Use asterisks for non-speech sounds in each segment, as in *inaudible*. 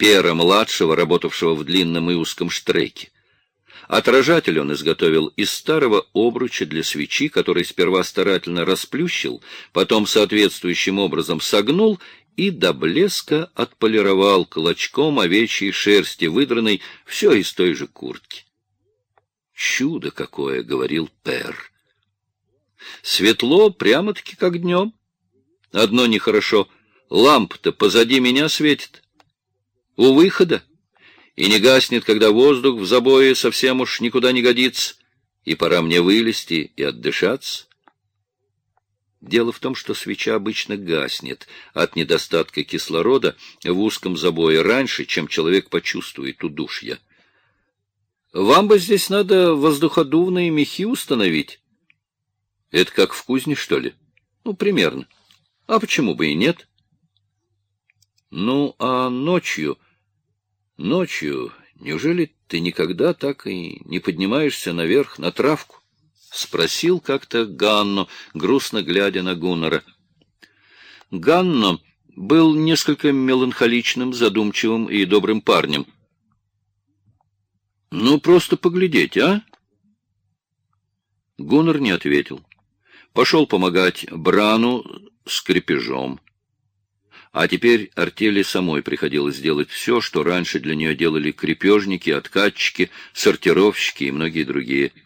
Пера-младшего, работавшего в длинном и узком штреке. Отражатель он изготовил из старого обруча для свечи, который сперва старательно расплющил, потом соответствующим образом согнул и до блеска отполировал клочком овечьей шерсти, выдранной все из той же куртки. «Чудо какое!» — говорил Пер. «Светло, прямо-таки как днем. Одно нехорошо. Лампа-то позади меня светит. У выхода. И не гаснет, когда воздух в забое совсем уж никуда не годится. И пора мне вылезти и отдышаться». Дело в том, что свеча обычно гаснет от недостатка кислорода в узком забое раньше, чем человек почувствует удушья. Вам бы здесь надо воздуходувные мехи установить. Это как в кузне, что ли? Ну, примерно. А почему бы и нет? Ну, а ночью... Ночью... Неужели ты никогда так и не поднимаешься наверх на травку? — спросил как-то Ганно, грустно глядя на Гуннера. Ганно был несколько меланхоличным, задумчивым и добрым парнем. — Ну, просто поглядеть, а? Гуннер не ответил. Пошел помогать Брану с крепежом. А теперь артели самой приходилось делать все, что раньше для нее делали крепежники, откатчики, сортировщики и многие другие —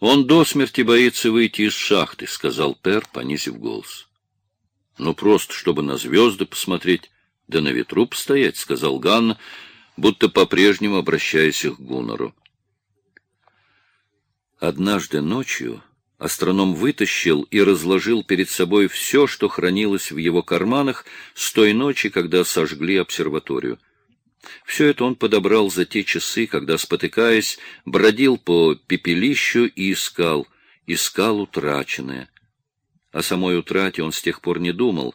он до смерти боится выйти из шахты, — сказал Пер, понизив голос. — Ну, просто, чтобы на звезды посмотреть, да на ветру постоять, — сказал Ганна, будто по-прежнему обращаясь к Гуннеру. Однажды ночью астроном вытащил и разложил перед собой все, что хранилось в его карманах с той ночи, когда сожгли обсерваторию. Все это он подобрал за те часы, когда, спотыкаясь, бродил по пепелищу и искал, искал утраченное. О самой утрате он с тех пор не думал.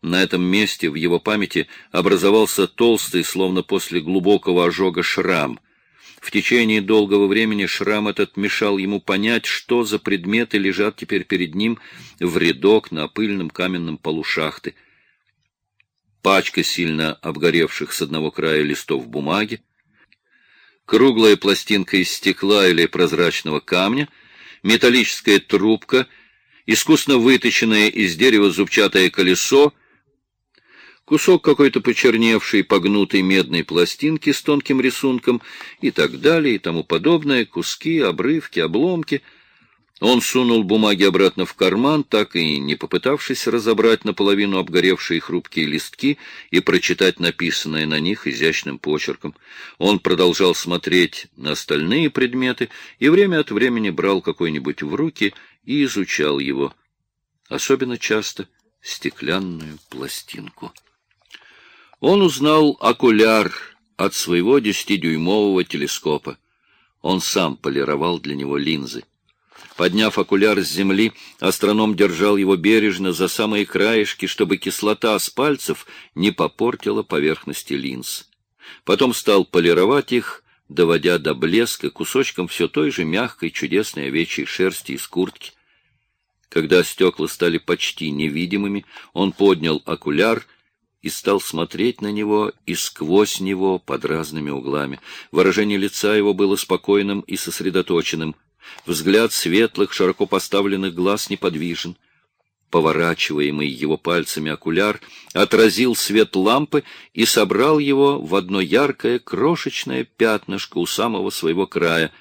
На этом месте в его памяти образовался толстый, словно после глубокого ожога, шрам. В течение долгого времени шрам этот мешал ему понять, что за предметы лежат теперь перед ним в рядок на пыльном каменном полу шахты — пачка сильно обгоревших с одного края листов бумаги, круглая пластинка из стекла или прозрачного камня, металлическая трубка, искусно выточенное из дерева зубчатое колесо, кусок какой-то почерневшей погнутой медной пластинки с тонким рисунком и так далее и тому подобное, куски, обрывки, обломки — он сунул бумаги обратно в карман, так и не попытавшись разобрать наполовину обгоревшие хрупкие листки и прочитать написанное на них изящным почерком. Он продолжал смотреть на остальные предметы и время от времени брал какой-нибудь в руки и изучал его. Особенно часто стеклянную пластинку. Он узнал окуляр от своего десятидюймового телескопа. Он сам полировал для него линзы. Подняв окуляр с земли, астроном держал его бережно за самые краешки, чтобы кислота с пальцев не попортила поверхности линз. Потом стал полировать их, доводя до блеска кусочком все той же мягкой чудесной овечьей шерсти из куртки. Когда стекла стали почти невидимыми, он поднял окуляр и стал смотреть на него и сквозь него под разными углами. Выражение лица его было спокойным и сосредоточенным. Взгляд светлых, широко поставленных глаз неподвижен. Поворачиваемый его пальцами окуляр отразил свет лампы и собрал его в одно яркое крошечное пятнышко у самого своего края,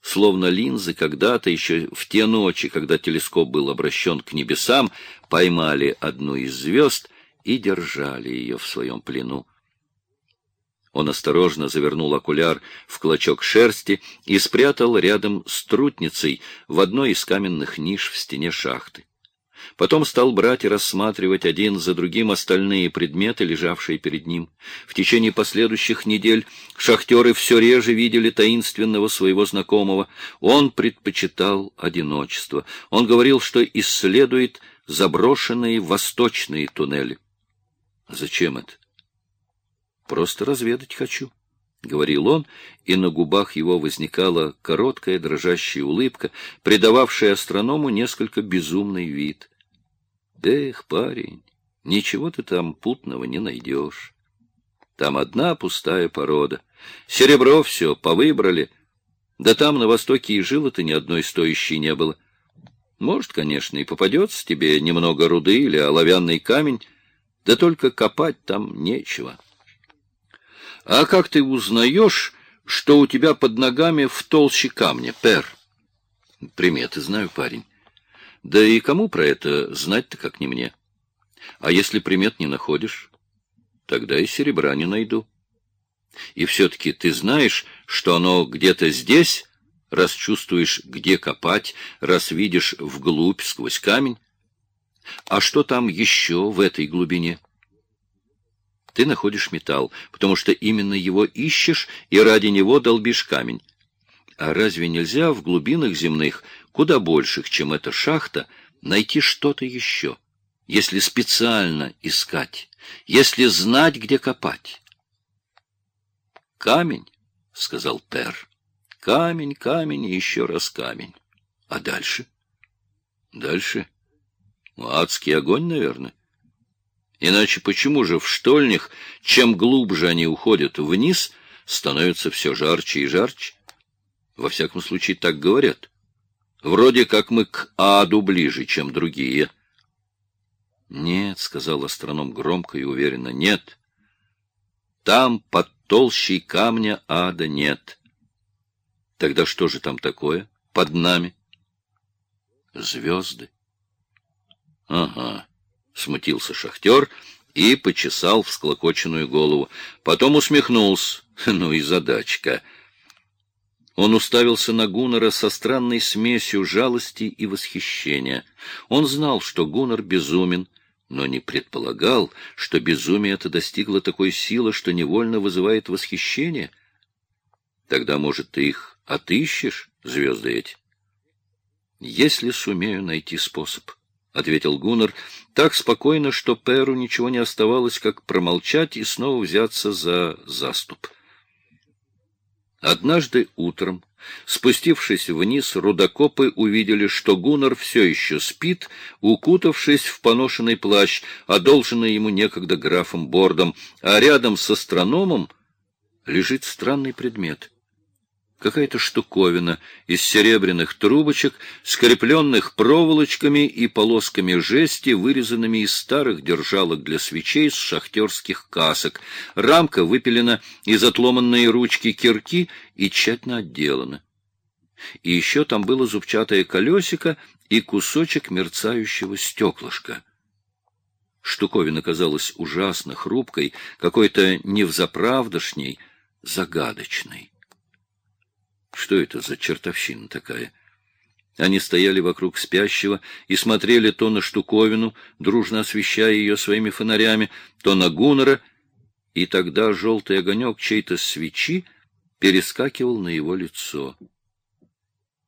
словно линзы когда-то еще в те ночи, когда телескоп был обращен к небесам, поймали одну из звезд и держали ее в своем плену. Он осторожно завернул окуляр в клочок шерсти и спрятал рядом с трутницей в одной из каменных ниш в стене шахты. Потом стал брать и рассматривать один за другим остальные предметы, лежавшие перед ним. В течение последующих недель шахтеры все реже видели таинственного своего знакомого. Он предпочитал одиночество. Он говорил, что исследует заброшенные восточные туннели. Зачем это? Просто разведать хочу, — говорил он, и на губах его возникала короткая дрожащая улыбка, придававшая астроному несколько безумный вид. — Эх, парень, ничего ты там путного не найдешь. Там одна пустая порода. Серебро все повыбрали. Да там на востоке и жило-то ни одной стоящей не было. Может, конечно, и попадется тебе немного руды или оловянный камень, да только копать там нечего. А как ты узнаешь, что у тебя под ногами в толще камня, пер? Приметы знаю, парень. Да и кому про это знать-то, как не мне? А если примет не находишь, тогда и серебра не найду. И все-таки ты знаешь, что оно где-то здесь, раз чувствуешь, где копать, раз видишь вглубь сквозь камень. А что там еще в этой глубине? Ты находишь металл, потому что именно его ищешь и ради него долбишь камень. А разве нельзя в глубинах земных, куда больших, чем эта шахта, найти что-то еще, если специально искать, если знать, где копать? «Камень», — сказал Пер. «Камень, камень и еще раз камень. А дальше?» «Дальше? Адский огонь, наверное». Иначе почему же в штольнях, чем глубже они уходят вниз, становится все жарче и жарче? Во всяком случае, так говорят. Вроде как мы к аду ближе, чем другие. «Нет», — сказал астроном громко и уверенно, — «нет. Там под толщей камня ада нет. Тогда что же там такое под нами? Звезды. Ага, смутился шахтер и почесал всклокоченную голову. Потом усмехнулся. *laughs* Ну и задачка. Он уставился на Гуннера со странной смесью жалости и восхищения. Он знал, что Гуннер безумен, но не предполагал, что безумие это достигло такой силы, что невольно вызывает восхищение. Тогда, может, ты их отыщешь, звезды эти? Если сумею найти способ, — ответил Гуннер, так спокойно, что Перу ничего не оставалось, как промолчать и снова взяться за заступ. Однажды утром Спустившись вниз, рудокопы увидели, что Гуннар все еще спит, укутавшись в поношенный плащ, одолженный ему некогда графом Бордом, а рядом с астрономом лежит странный предмет какая-то штуковина из серебряных трубочек, скрепленных проволочками и полосками жести, вырезанными из старых держалок для свечей с шахтерских касок. Рамка выпилена из отломанной ручки кирки и тщательно отделана. И еще там было зубчатое колесико и кусочек мерцающего стеклышка. Штуковина казалась ужасно хрупкой, какой-то невзаправдошней, загадочной. Что это за чертовщина такая? Они стояли вокруг спящего и смотрели то на штуковину, дружно освещая ее своими фонарями, то на Гуннера, и тогда желтый огонек чьей-то свечи перескакивал на его лицо.